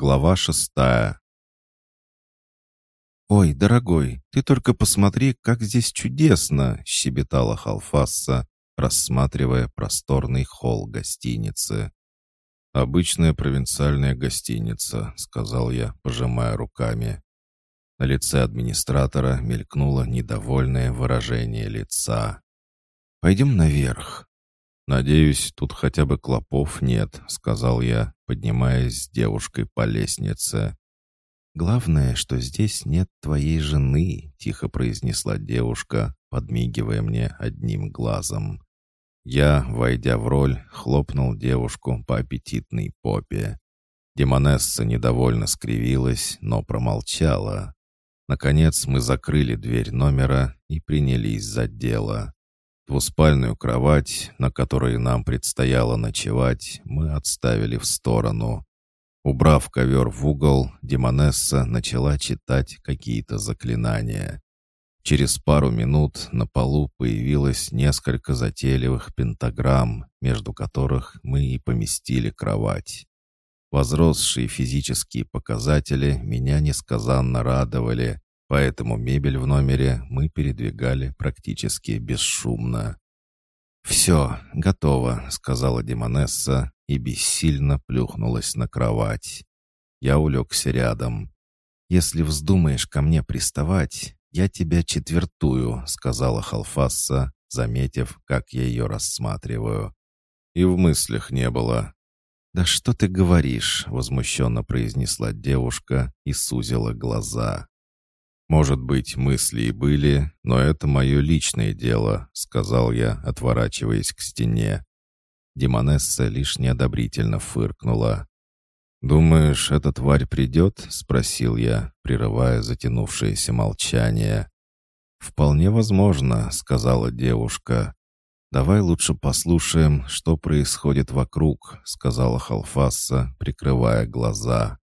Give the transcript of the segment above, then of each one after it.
Глава шестая. «Ой, дорогой, ты только посмотри, как здесь чудесно!» — щебетала Халфасса, рассматривая просторный холл гостиницы. «Обычная провинциальная гостиница», — сказал я, пожимая руками. На лице администратора мелькнуло недовольное выражение лица. «Пойдем наверх». «Надеюсь, тут хотя бы клопов нет», — сказал я, поднимаясь с девушкой по лестнице. «Главное, что здесь нет твоей жены», — тихо произнесла девушка, подмигивая мне одним глазом. Я, войдя в роль, хлопнул девушку по аппетитной попе. Демонесса недовольно скривилась, но промолчала. Наконец мы закрыли дверь номера и принялись за дело. Двуспальную кровать, на которой нам предстояло ночевать, мы отставили в сторону. Убрав ковер в угол, Демонесса начала читать какие-то заклинания. Через пару минут на полу появилось несколько затейливых пентаграмм, между которых мы и поместили кровать. Возросшие физические показатели меня несказанно радовали, поэтому мебель в номере мы передвигали практически бесшумно. «Все, готово», — сказала Демонесса и бессильно плюхнулась на кровать. Я улегся рядом. «Если вздумаешь ко мне приставать, я тебя четвертую», — сказала Халфасса, заметив, как я ее рассматриваю. И в мыслях не было. «Да что ты говоришь?» — возмущенно произнесла девушка и сузила глаза. «Может быть, мысли и были, но это мое личное дело», — сказал я, отворачиваясь к стене. Демонесса лишь неодобрительно фыркнула. «Думаешь, эта тварь придет?» — спросил я, прерывая затянувшееся молчание. «Вполне возможно», — сказала девушка. «Давай лучше послушаем, что происходит вокруг», — сказала Халфасса, прикрывая глаза.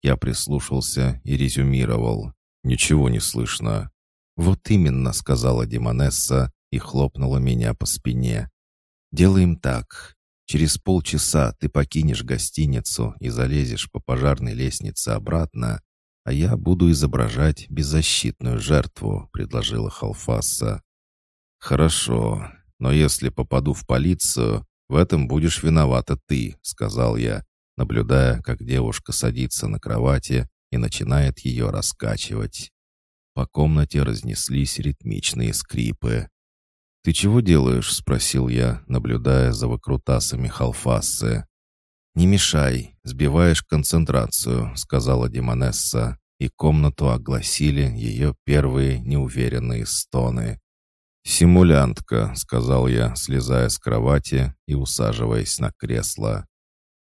Я прислушался и резюмировал. «Ничего не слышно». «Вот именно», — сказала Демонесса и хлопнула меня по спине. «Делаем так. Через полчаса ты покинешь гостиницу и залезешь по пожарной лестнице обратно, а я буду изображать беззащитную жертву», — предложила Халфаса. «Хорошо. Но если попаду в полицию, в этом будешь виновата ты», — сказал я, наблюдая, как девушка садится на кровати и начинает ее раскачивать. По комнате разнеслись ритмичные скрипы. «Ты чего делаешь?» — спросил я, наблюдая за выкрутасами Халфасы. «Не мешай, сбиваешь концентрацию», — сказала Демонесса, и комнату огласили ее первые неуверенные стоны. «Симулянтка», — сказал я, слезая с кровати и усаживаясь на кресло.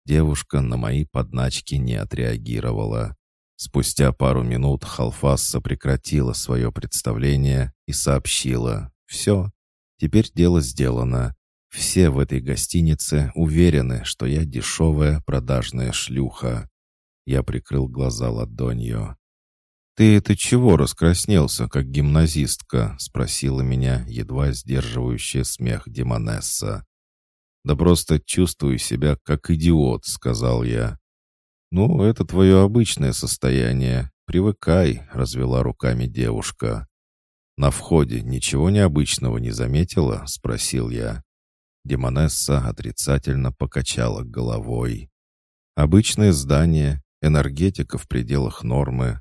Девушка на мои подначки не отреагировала. Спустя пару минут Халфасса прекратила свое представление и сообщила «Все, теперь дело сделано. Все в этой гостинице уверены, что я дешевая продажная шлюха». Я прикрыл глаза ладонью. «Ты это чего раскраснелся, как гимназистка?» — спросила меня едва сдерживающая смех Демонесса. «Да просто чувствую себя как идиот», — сказал я. «Ну, это твое обычное состояние. Привыкай», — развела руками девушка. «На входе ничего необычного не заметила?» — спросил я. Демонесса отрицательно покачала головой. «Обычное здание, энергетика в пределах нормы,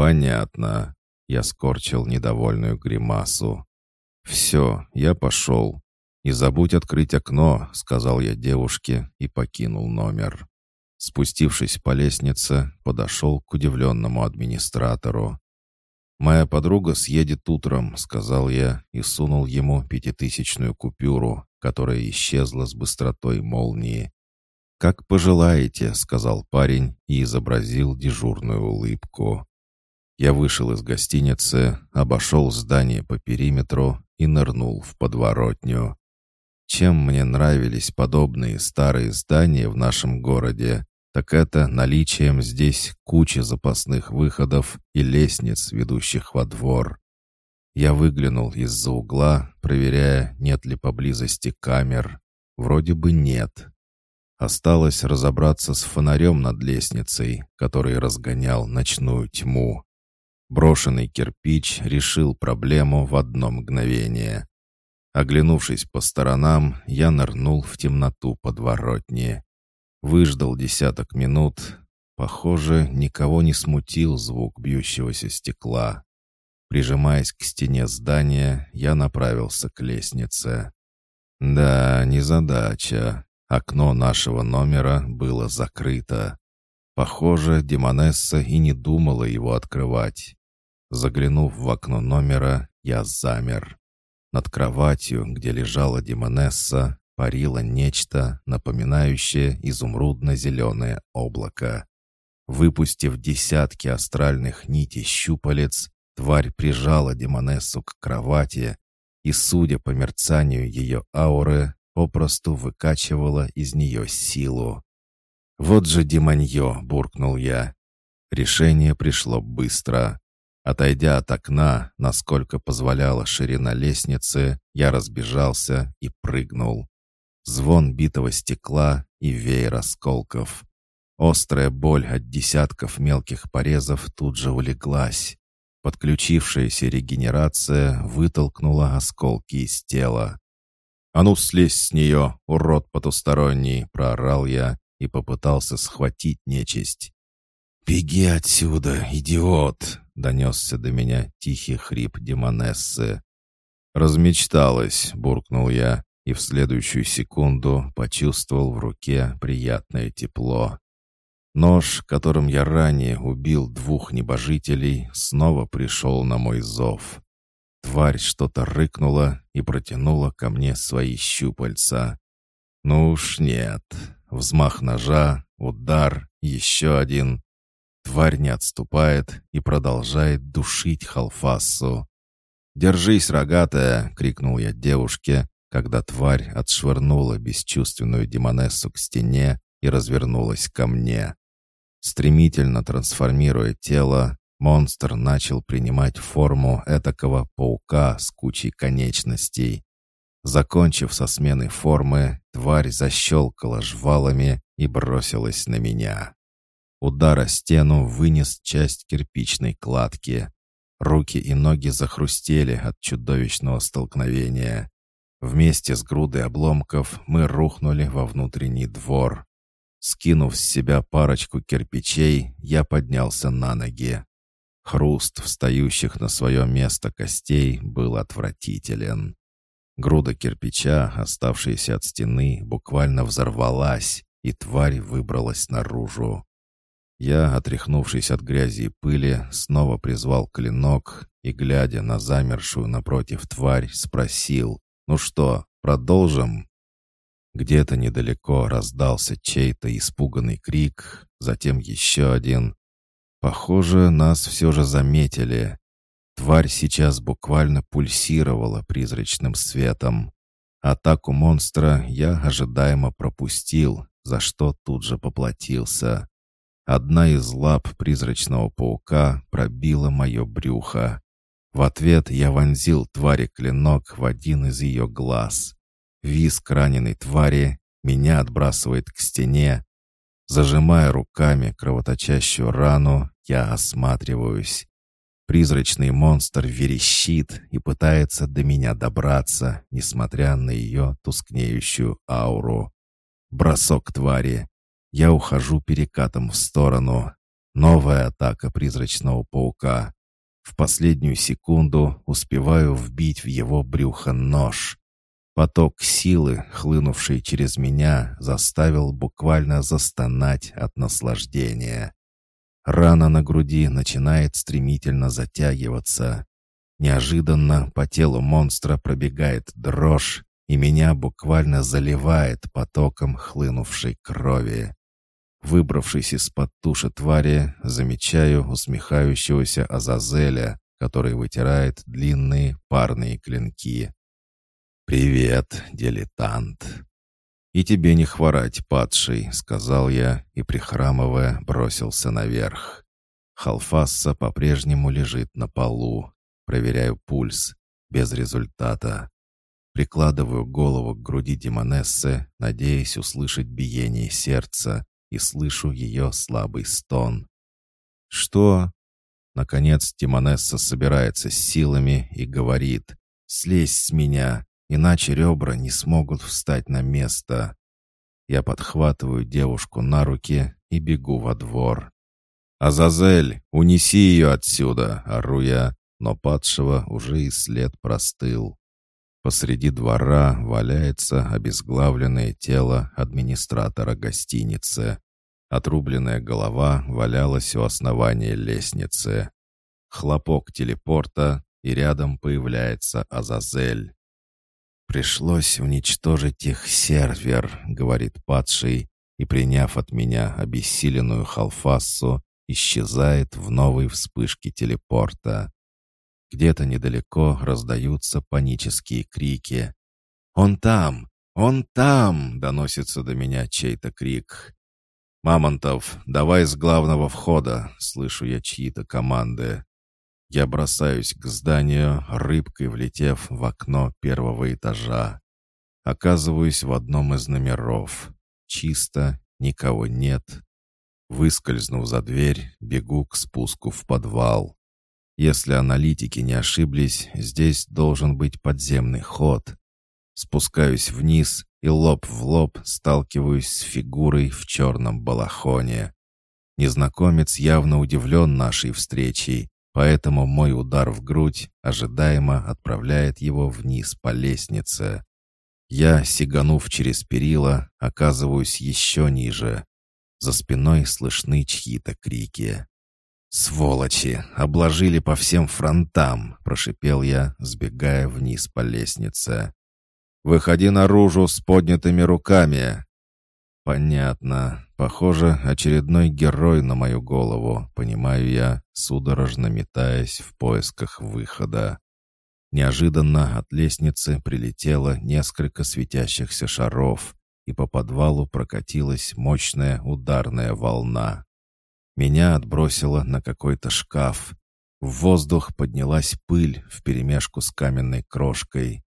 «Понятно». Я скорчил недовольную гримасу. «Все, я пошел. Не забудь открыть окно», — сказал я девушке и покинул номер. Спустившись по лестнице, подошел к удивленному администратору. «Моя подруга съедет утром», — сказал я и сунул ему пятитысячную купюру, которая исчезла с быстротой молнии. «Как пожелаете», — сказал парень и изобразил дежурную улыбку. Я вышел из гостиницы, обошел здание по периметру и нырнул в подворотню. Чем мне нравились подобные старые здания в нашем городе, так это наличием здесь кучи запасных выходов и лестниц, ведущих во двор. Я выглянул из-за угла, проверяя, нет ли поблизости камер. Вроде бы нет. Осталось разобраться с фонарем над лестницей, который разгонял ночную тьму. Брошенный кирпич решил проблему в одно мгновение. Оглянувшись по сторонам, я нырнул в темноту подворотни. Выждал десяток минут. Похоже, никого не смутил звук бьющегося стекла. Прижимаясь к стене здания, я направился к лестнице. Да, незадача. Окно нашего номера было закрыто. Похоже, Демонесса и не думала его открывать. Заглянув в окно номера, я замер. Над кроватью, где лежала Демонесса, парило нечто, напоминающее изумрудно-зеленое облако. Выпустив десятки астральных нитей щупалец, тварь прижала Демонессу к кровати и, судя по мерцанию ее ауры, попросту выкачивала из нее силу. «Вот же демонье!» — буркнул я. Решение пришло быстро. Отойдя от окна, насколько позволяла ширина лестницы, я разбежался и прыгнул. Звон битого стекла и веер осколков. Острая боль от десятков мелких порезов тут же улеглась. Подключившаяся регенерация вытолкнула осколки из тела. «А ну, слезь с нее, урод потусторонний!» — проорал я и попытался схватить нечисть. «Беги отсюда, идиот!» — донесся до меня тихий хрип демонессы. «Размечталась», — буркнул я, и в следующую секунду почувствовал в руке приятное тепло. Нож, которым я ранее убил двух небожителей, снова пришел на мой зов. Тварь что-то рыкнула и протянула ко мне свои щупальца. Ну уж нет. Взмах ножа, удар, еще один. Тварь не отступает и продолжает душить Халфассу. «Держись, рогатая!» — крикнул я девушке, когда тварь отшвырнула бесчувственную демонессу к стене и развернулась ко мне. Стремительно трансформируя тело, монстр начал принимать форму этакого паука с кучей конечностей. Закончив со сменой формы, тварь защелкала жвалами и бросилась на меня. Удар о стену вынес часть кирпичной кладки. Руки и ноги захрустели от чудовищного столкновения. Вместе с грудой обломков мы рухнули во внутренний двор. Скинув с себя парочку кирпичей, я поднялся на ноги. Хруст встающих на свое место костей был отвратителен. Груда кирпича, оставшаяся от стены, буквально взорвалась, и тварь выбралась наружу. Я, отряхнувшись от грязи и пыли, снова призвал клинок и, глядя на замершую напротив тварь, спросил, «Ну что, продолжим?» Где-то недалеко раздался чей-то испуганный крик, затем еще один. Похоже, нас все же заметили. Тварь сейчас буквально пульсировала призрачным светом. Атаку монстра я ожидаемо пропустил, за что тут же поплатился. Одна из лап призрачного паука пробила мое брюхо. В ответ я вонзил твари клинок в один из ее глаз. Виск раненой твари меня отбрасывает к стене. Зажимая руками кровоточащую рану, я осматриваюсь. Призрачный монстр верещит и пытается до меня добраться, несмотря на ее тускнеющую ауру. Бросок твари. Я ухожу перекатом в сторону. Новая атака призрачного паука. В последнюю секунду успеваю вбить в его брюхо нож. Поток силы, хлынувший через меня, заставил буквально застонать от наслаждения. Рана на груди начинает стремительно затягиваться. Неожиданно по телу монстра пробегает дрожь, и меня буквально заливает потоком хлынувшей крови. Выбравшись из-под туши твари, замечаю усмехающегося Азазеля, который вытирает длинные парные клинки. «Привет, дилетант!» «И тебе не хворать, падший», — сказал я и, прихрамывая, бросился наверх. Халфасса по-прежнему лежит на полу. Проверяю пульс. Без результата. Прикладываю голову к груди Демонессы, надеясь услышать биение сердца, и слышу ее слабый стон. «Что?» Наконец Демонесса собирается с силами и говорит «Слезь с меня, иначе ребра не смогут встать на место». Я подхватываю девушку на руки и бегу во двор. «Азазель, унеси ее отсюда!» — ору я, но падшего уже и след простыл. Посреди двора валяется обезглавленное тело администратора гостиницы. Отрубленная голова валялась у основания лестницы. Хлопок телепорта, и рядом появляется Азазель. «Пришлось уничтожить их сервер», — говорит падший, и, приняв от меня обессиленную халфассу, исчезает в новой вспышке телепорта. Где-то недалеко раздаются панические крики. «Он там! Он там!» — доносится до меня чей-то крик. «Мамонтов, давай с главного входа!» — слышу я чьи-то команды. Я бросаюсь к зданию, рыбкой влетев в окно первого этажа. Оказываюсь в одном из номеров. Чисто, никого нет. Выскользнув за дверь, бегу к спуску в подвал. Если аналитики не ошиблись, здесь должен быть подземный ход. Спускаюсь вниз и лоб в лоб сталкиваюсь с фигурой в черном балахоне. Незнакомец явно удивлен нашей встречей Поэтому мой удар в грудь ожидаемо отправляет его вниз по лестнице. Я, сиганув через перила, оказываюсь еще ниже. За спиной слышны чьи-то крики. «Сволочи! Обложили по всем фронтам!» — прошипел я, сбегая вниз по лестнице. «Выходи наружу с поднятыми руками!» «Понятно. Похоже, очередной герой на мою голову, понимаю я, судорожно метаясь в поисках выхода. Неожиданно от лестницы прилетело несколько светящихся шаров, и по подвалу прокатилась мощная ударная волна. Меня отбросило на какой-то шкаф. В воздух поднялась пыль вперемешку с каменной крошкой.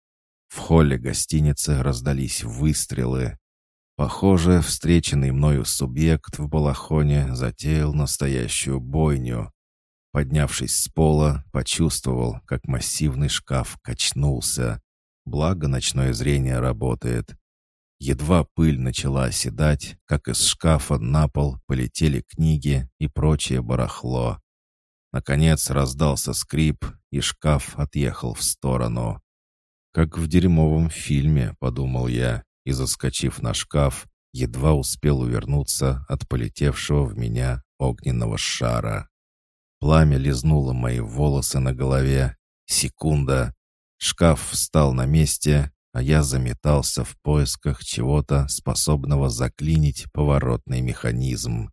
В холле гостиницы раздались выстрелы, Похоже, встреченный мною субъект в балахоне затеял настоящую бойню. Поднявшись с пола, почувствовал, как массивный шкаф качнулся. Благо ночное зрение работает. Едва пыль начала оседать, как из шкафа на пол полетели книги и прочее барахло. Наконец раздался скрип, и шкаф отъехал в сторону. «Как в дерьмовом фильме», — подумал я, и, заскочив на шкаф, едва успел увернуться от полетевшего в меня огненного шара. Пламя лизнуло мои волосы на голове. Секунда. Шкаф встал на месте, а я заметался в поисках чего-то, способного заклинить поворотный механизм.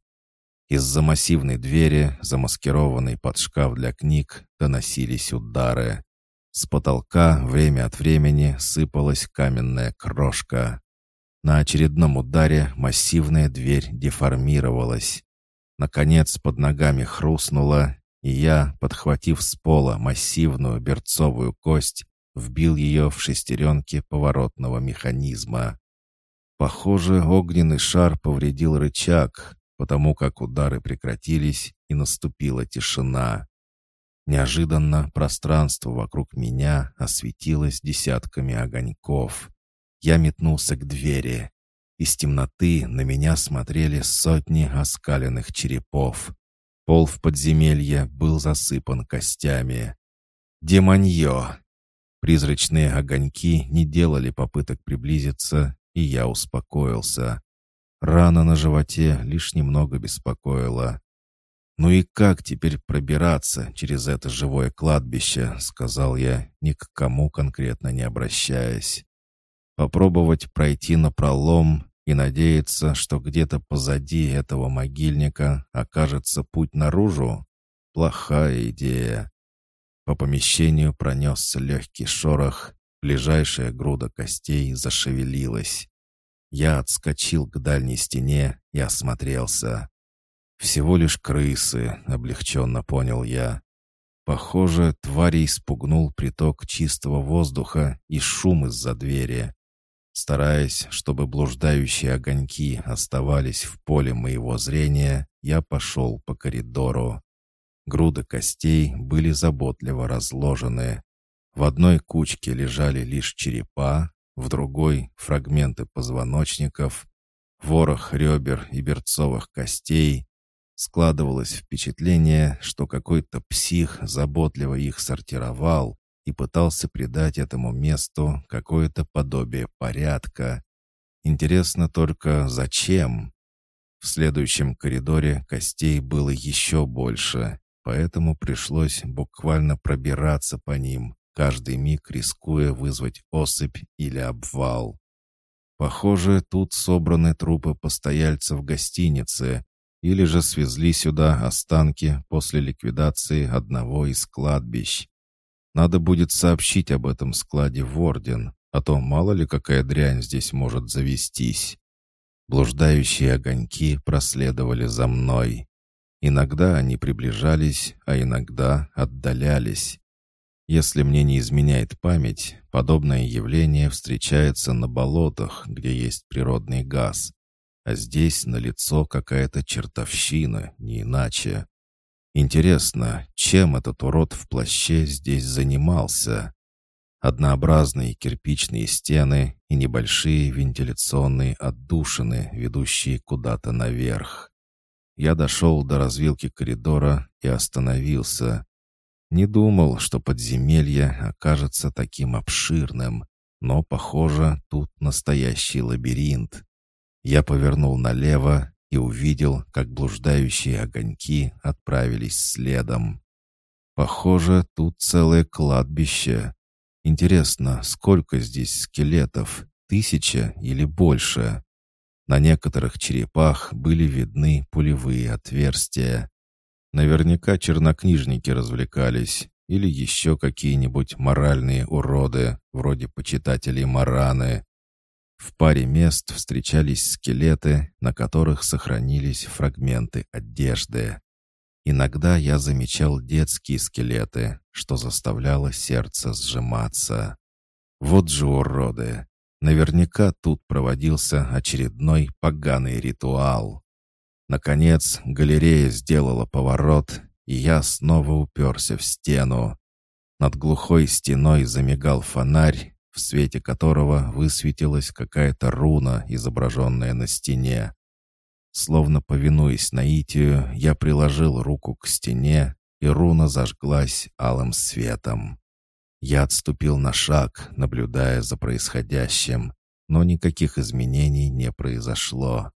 Из-за массивной двери, замаскированной под шкаф для книг, доносились удары. С потолка время от времени сыпалась каменная крошка. На очередном ударе массивная дверь деформировалась. Наконец под ногами хрустнула, и я, подхватив с пола массивную берцовую кость, вбил ее в шестеренки поворотного механизма. Похоже, огненный шар повредил рычаг, потому как удары прекратились и наступила тишина. Неожиданно пространство вокруг меня осветилось десятками огоньков. Я метнулся к двери. Из темноты на меня смотрели сотни оскаленных черепов. Пол в подземелье был засыпан костями. Демонье! Призрачные огоньки не делали попыток приблизиться, и я успокоился. Рана на животе лишь немного беспокоила. «Ну и как теперь пробираться через это живое кладбище?» — сказал я, ни к кому конкретно не обращаясь. «Попробовать пройти на пролом и надеяться, что где-то позади этого могильника окажется путь наружу? Плохая идея». По помещению пронесся легкий шорох, ближайшая груда костей зашевелилась. Я отскочил к дальней стене и осмотрелся. «Всего лишь крысы», — облегченно понял я. Похоже, тварей спугнул приток чистого воздуха и шум из-за двери. Стараясь, чтобы блуждающие огоньки оставались в поле моего зрения, я пошел по коридору. Груды костей были заботливо разложены. В одной кучке лежали лишь черепа, в другой — фрагменты позвоночников, ворох ребер и берцовых костей. Складывалось впечатление, что какой-то псих заботливо их сортировал и пытался придать этому месту какое-то подобие порядка. Интересно только, зачем? В следующем коридоре костей было еще больше, поэтому пришлось буквально пробираться по ним, каждый миг рискуя вызвать осыпь или обвал. Похоже, тут собраны трупы постояльцев гостиницы, или же свезли сюда останки после ликвидации одного из кладбищ. Надо будет сообщить об этом складе в Орден, а то мало ли какая дрянь здесь может завестись. Блуждающие огоньки проследовали за мной. Иногда они приближались, а иногда отдалялись. Если мне не изменяет память, подобное явление встречается на болотах, где есть природный газ. А здесь налицо какая-то чертовщина, не иначе. Интересно, чем этот урод в плаще здесь занимался? Однообразные кирпичные стены и небольшие вентиляционные отдушины, ведущие куда-то наверх. Я дошел до развилки коридора и остановился. Не думал, что подземелье окажется таким обширным, но, похоже, тут настоящий лабиринт. Я повернул налево и увидел, как блуждающие огоньки отправились следом. Похоже, тут целое кладбище. Интересно, сколько здесь скелетов? Тысяча или больше? На некоторых черепах были видны пулевые отверстия. Наверняка чернокнижники развлекались, или еще какие-нибудь моральные уроды, вроде почитателей Мараны. В паре мест встречались скелеты, на которых сохранились фрагменты одежды. Иногда я замечал детские скелеты, что заставляло сердце сжиматься. Вот же уроды! Наверняка тут проводился очередной поганый ритуал. Наконец, галерея сделала поворот, и я снова уперся в стену. Над глухой стеной замигал фонарь, в свете которого высветилась какая-то руна, изображенная на стене. Словно повинуясь наитию, я приложил руку к стене, и руна зажглась алым светом. Я отступил на шаг, наблюдая за происходящим, но никаких изменений не произошло.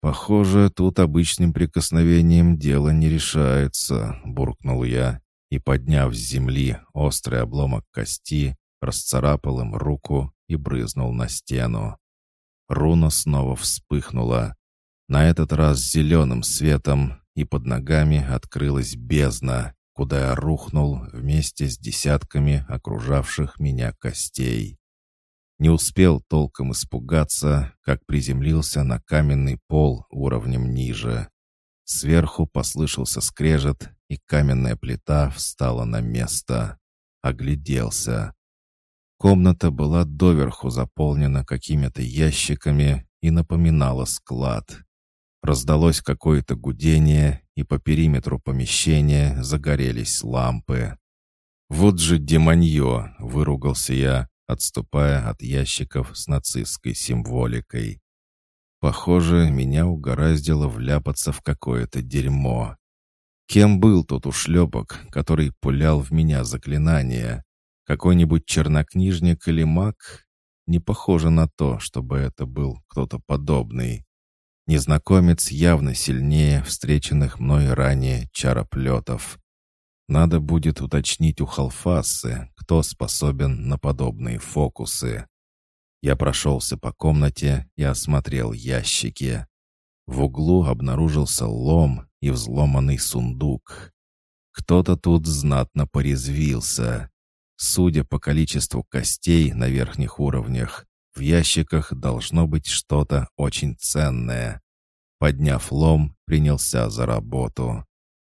«Похоже, тут обычным прикосновением дело не решается», — буркнул я и, подняв с земли острый обломок кости, расцарапал им руку и брызнул на стену. Руна снова вспыхнула. На этот раз зеленым светом, и под ногами открылась бездна, куда я рухнул вместе с десятками окружавших меня костей. Не успел толком испугаться, как приземлился на каменный пол уровнем ниже. Сверху послышался скрежет, и каменная плита встала на место. Огляделся. Комната была доверху заполнена какими-то ящиками и напоминала склад. Раздалось какое-то гудение, и по периметру помещения загорелись лампы. «Вот же демонье!» — выругался я, отступая от ящиков с нацистской символикой. Похоже, меня угораздило вляпаться в какое-то дерьмо. Кем был тот ушлепок, который пулял в меня заклинания? Какой-нибудь чернокнижник или маг? Не похоже на то, чтобы это был кто-то подобный. Незнакомец явно сильнее встреченных мной ранее чароплетов. Надо будет уточнить у Халфасы, кто способен на подобные фокусы. Я прошелся по комнате и осмотрел ящики. В углу обнаружился лом и взломанный сундук. Кто-то тут знатно порезвился. Судя по количеству костей на верхних уровнях, в ящиках должно быть что-то очень ценное. Подняв лом, принялся за работу.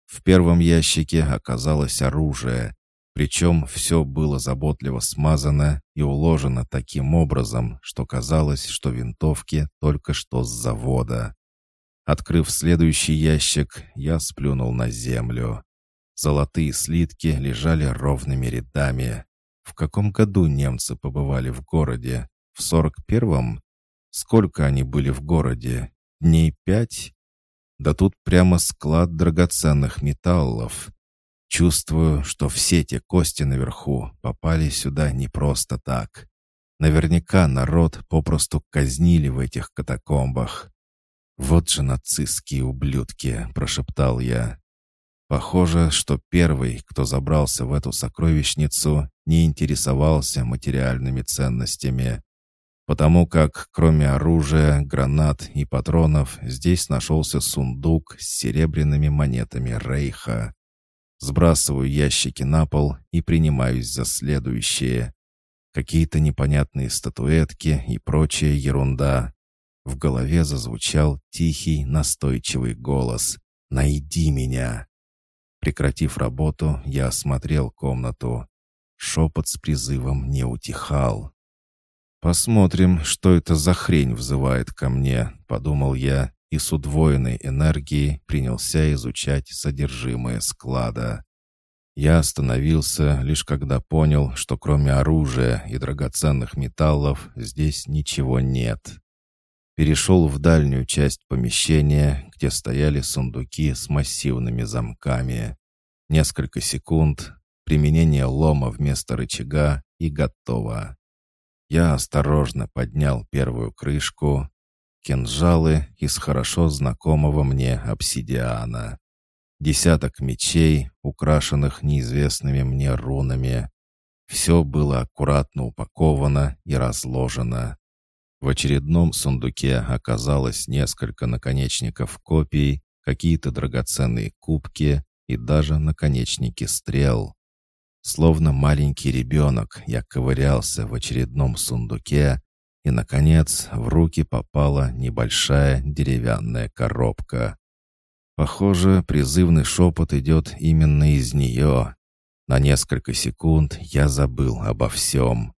В первом ящике оказалось оружие, причем все было заботливо смазано и уложено таким образом, что казалось, что винтовки только что с завода. Открыв следующий ящик, я сплюнул на землю. Золотые слитки лежали ровными рядами. В каком году немцы побывали в городе? В сорок первом? Сколько они были в городе? Дней пять? Да тут прямо склад драгоценных металлов. Чувствую, что все те кости наверху попали сюда не просто так. Наверняка народ попросту казнили в этих катакомбах. «Вот же нацистские ублюдки!» — прошептал я. Похоже, что первый, кто забрался в эту сокровищницу, не интересовался материальными ценностями. Потому как, кроме оружия, гранат и патронов, здесь нашелся сундук с серебряными монетами Рейха. Сбрасываю ящики на пол и принимаюсь за следующее. Какие-то непонятные статуэтки и прочая ерунда. В голове зазвучал тихий, настойчивый голос «Найди меня!». Прекратив работу, я осмотрел комнату. Шепот с призывом не утихал. «Посмотрим, что это за хрень взывает ко мне», — подумал я и с удвоенной энергией принялся изучать содержимое склада. Я остановился лишь когда понял, что кроме оружия и драгоценных металлов здесь ничего нет. Перешел в дальнюю часть помещения, где стояли сундуки с массивными замками. Несколько секунд, применение лома вместо рычага и готово. Я осторожно поднял первую крышку. Кинжалы из хорошо знакомого мне обсидиана. Десяток мечей, украшенных неизвестными мне рунами. Все было аккуратно упаковано и разложено. В очередном сундуке оказалось несколько наконечников копий, какие-то драгоценные кубки и даже наконечники стрел. Словно маленький ребенок я ковырялся в очередном сундуке, и, наконец, в руки попала небольшая деревянная коробка. Похоже, призывный шепот идет именно из нее. На несколько секунд я забыл обо всем.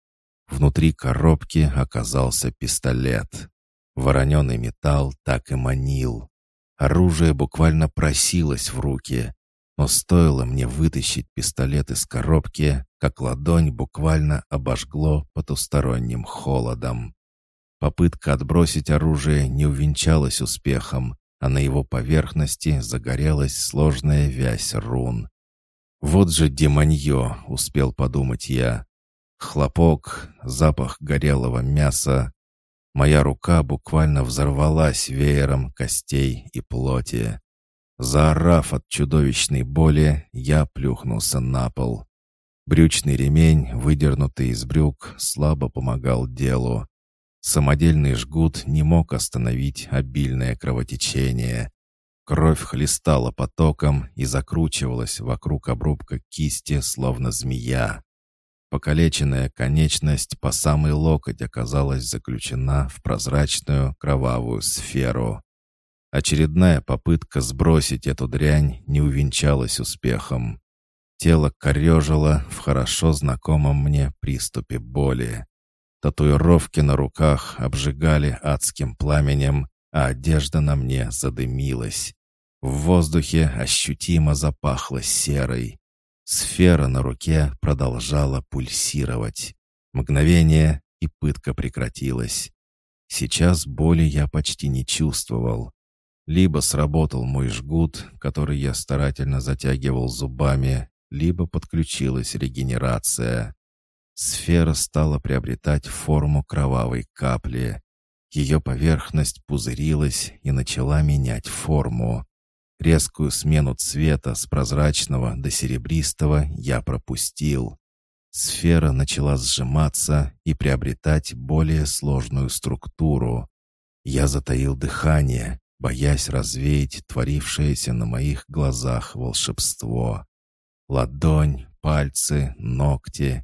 Внутри коробки оказался пистолет. Вороненый металл так и манил. Оружие буквально просилось в руки, но стоило мне вытащить пистолет из коробки, как ладонь буквально обожгло потусторонним холодом. Попытка отбросить оружие не увенчалась успехом, а на его поверхности загорелась сложная вязь рун. «Вот же демонье!» — успел подумать я. Хлопок, запах горелого мяса. Моя рука буквально взорвалась веером костей и плоти. Заорав от чудовищной боли, я плюхнулся на пол. Брючный ремень, выдернутый из брюк, слабо помогал делу. Самодельный жгут не мог остановить обильное кровотечение. Кровь хлестала потоком и закручивалась вокруг обрубка кисти, словно змея. Покалеченная конечность по самый локоть оказалась заключена в прозрачную кровавую сферу. Очередная попытка сбросить эту дрянь не увенчалась успехом. Тело корежило в хорошо знакомом мне приступе боли. Татуировки на руках обжигали адским пламенем, а одежда на мне задымилась. В воздухе ощутимо запахло серой. Сфера на руке продолжала пульсировать. Мгновение, и пытка прекратилась. Сейчас боли я почти не чувствовал. Либо сработал мой жгут, который я старательно затягивал зубами, либо подключилась регенерация. Сфера стала приобретать форму кровавой капли. Ее поверхность пузырилась и начала менять форму. Резкую смену цвета с прозрачного до серебристого я пропустил. Сфера начала сжиматься и приобретать более сложную структуру. Я затаил дыхание, боясь развеять творившееся на моих глазах волшебство. Ладонь, пальцы, ногти.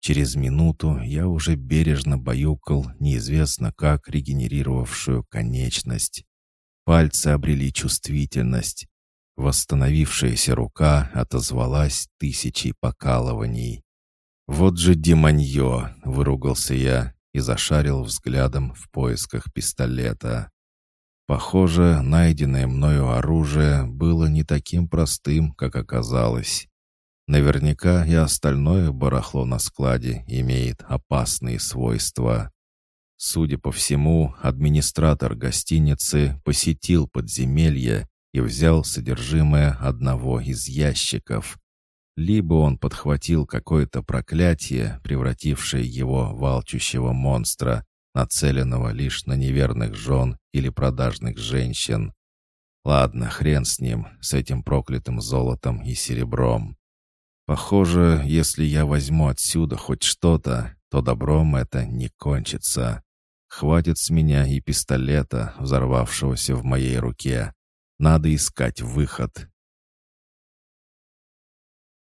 Через минуту я уже бережно баюкал неизвестно как регенерировавшую конечность. Пальцы обрели чувствительность. Восстановившаяся рука отозвалась тысячей покалываний. «Вот же демонье!» — выругался я и зашарил взглядом в поисках пистолета. Похоже, найденное мною оружие было не таким простым, как оказалось. Наверняка и остальное барахло на складе имеет опасные свойства. Судя по всему, администратор гостиницы посетил подземелье и взял содержимое одного из ящиков. Либо он подхватил какое-то проклятие, превратившее его в алчущего монстра, нацеленного лишь на неверных жен или продажных женщин. Ладно, хрен с ним, с этим проклятым золотом и серебром. Похоже, если я возьму отсюда хоть что-то, то добром это не кончится. Хватит с меня и пистолета, взорвавшегося в моей руке. Надо искать выход,